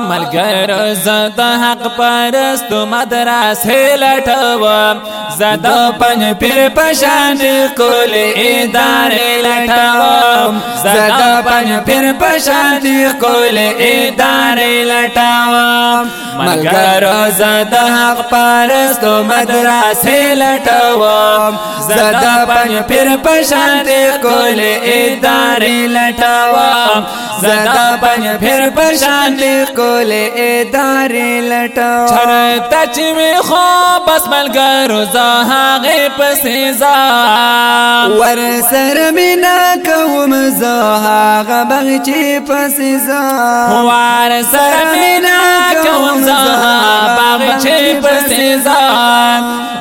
ملگر زد حق پرست مدرس لٹو زد پن پھر پشان کل ادار لٹو زد پن پھر پشان کل ادار لٹو ملگر زد حق پرست مدرس لٹو زد پن پھر پشان کل ادار لٹو زد پن پھر شان کول ادارے لٹا چھر تچ میں خو بس مل گر زہاغے پسیزا. ور سر مینا کوم زہاغ بغچی پسیزا وار سر مینا کوم زہاغ بغچی پسیزا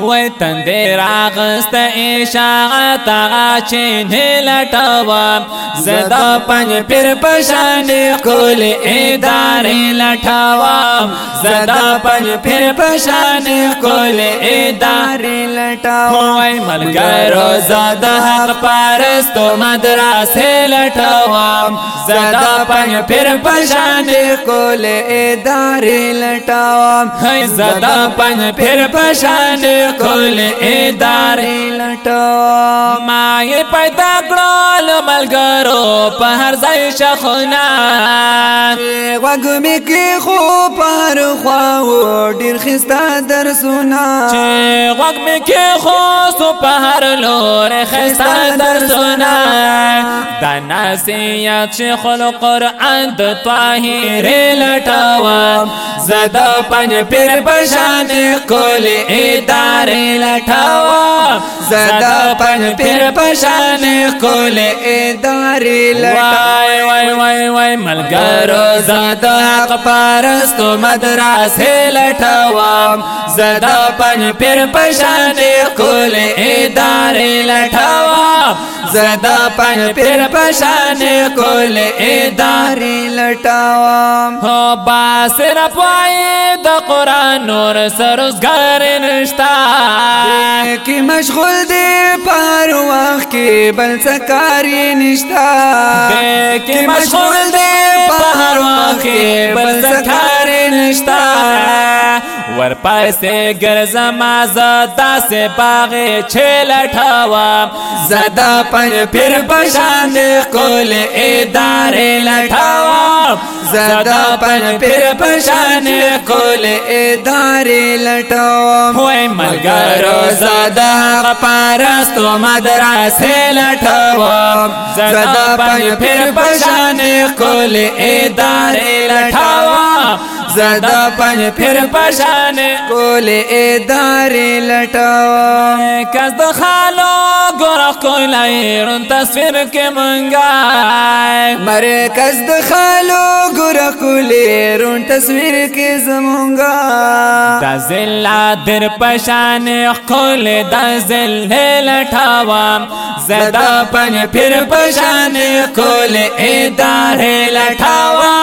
وی تندے راغست اشاعت آچین لٹوا زدا پنج پھر پشان کول ادارے لٹاوا زدا پن پھر پشان کول ادارے لٹاوا ملگرو زدا حق پارستو مدرسے لٹاوا زدا پن پھر پشان کول ادارے لٹاوا زدا پن پھر پشان کول ادارے لٹاوا مائے پیدا کڑال ملگرو پہر زی شخنا۔ غوږ می کې خو پر خواو ډیر خستا در سنا۔ چې غوږ می کې خو سو پر لور خستا در سنا۔ د نصیحت شیخ القرآن د طاهر لټاوا زدا پن پیر پشان کول ادار لټاوا زدا پن پیر پشان کول ادار لټاوا وای وای وای وای ملګرو زدا حق پرستو مدرسې لټوام زدا پن پیر پشان کول ادارې لټوام زدا پن پیر پشان کول ادارې لټوام هو باسر پای د قران نور سرزګار نشتا۔ کی مشغول دی پر وخت کې بل سکاری نشتا۔ کی مشغول دی پر وخت کې بل سکاری نشتا۔ ور پاسه ګرځ ما زدا سے باغ چھل ٹھاوا زدا پر پھر پشان کول ادارے لٹھاوا. زدا پر پھر پشان کول ادارے لٹاوا ہوئے ملگرو زدا پارستو مدرسے لٹھاوا. زدا پر پھر پشان کول ادارے لٹھاوا. زدا پن پھر پشان کول ادارے لٹاوا کس د ګور کولای رون تصویر کې منګای مرکز د خالو ګور کولای رون تصویر کې زمونږه د زلا در پشان خول د زل لټاوا زدا پن پھر پشان کول ادارې لټاوا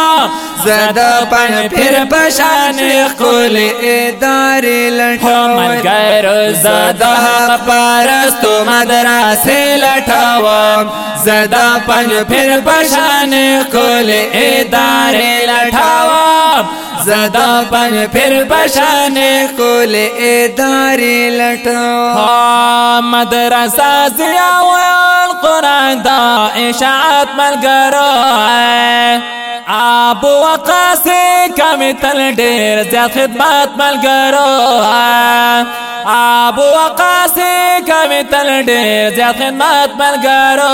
زدا پن پھر پشان کول ادارے لٹاوا مگر زدا پرستو سے لٹاوا زدا پن پھر پشان کل ادارے لٹاوا زدا پن پھر پشان کل ادارے لٹاوا ہاں، مدرسہ ضیا القرآن دا اشاعت ملگرو آب وقا سے کمی تل ڈیر زیاد خدمات ملگرو آب وقا سے کمی تل ڈیر زیاد خدمات ملگرو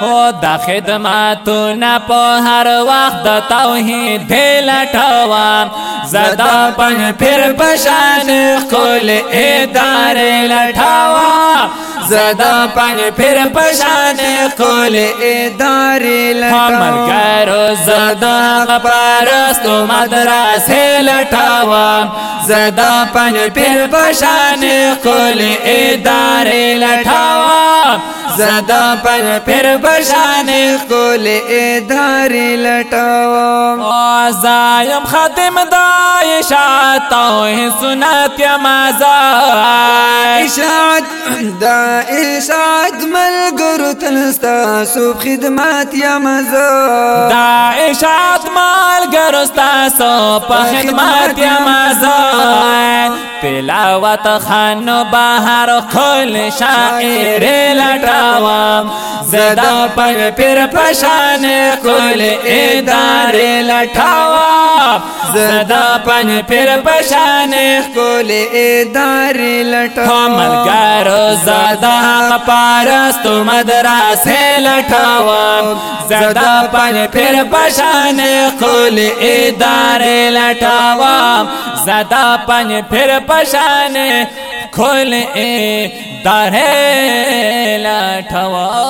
ہو دا خدماتو نا پو ہر وقت دا توحید دل ٹھوا زدا پن پھر پشان کھول ادار لٹھاوا۔ زدا پن پھر پشان کھول ادارے لٹاوا کرو زدا پرستو مدرسے لٹاوا۔ زدا پن پھر پشان کھول ادارے لٹاوا۔ زدا پن پھر پشان کول ادارے لٹاوا۔ زایم خاتم دا اشاعت او سنت یا مزا اشاعت دا اشاعت ملګرو تلستا سوب خدمات یا مزا دا اشاعت ملګرو ستا په خدمت یا مزا تلاوت خانو بهر کل شاعر لټاوم زدا پر پیر پشان کل ادار لټاوم زدا پن پیر پشان کول ادار لټاوم ملګرو زدا پارستو مدرسه لټاوم زدا پن پیر پشان کل ادار لټاوم زدا پن پیر پشان کل ادار لټاوم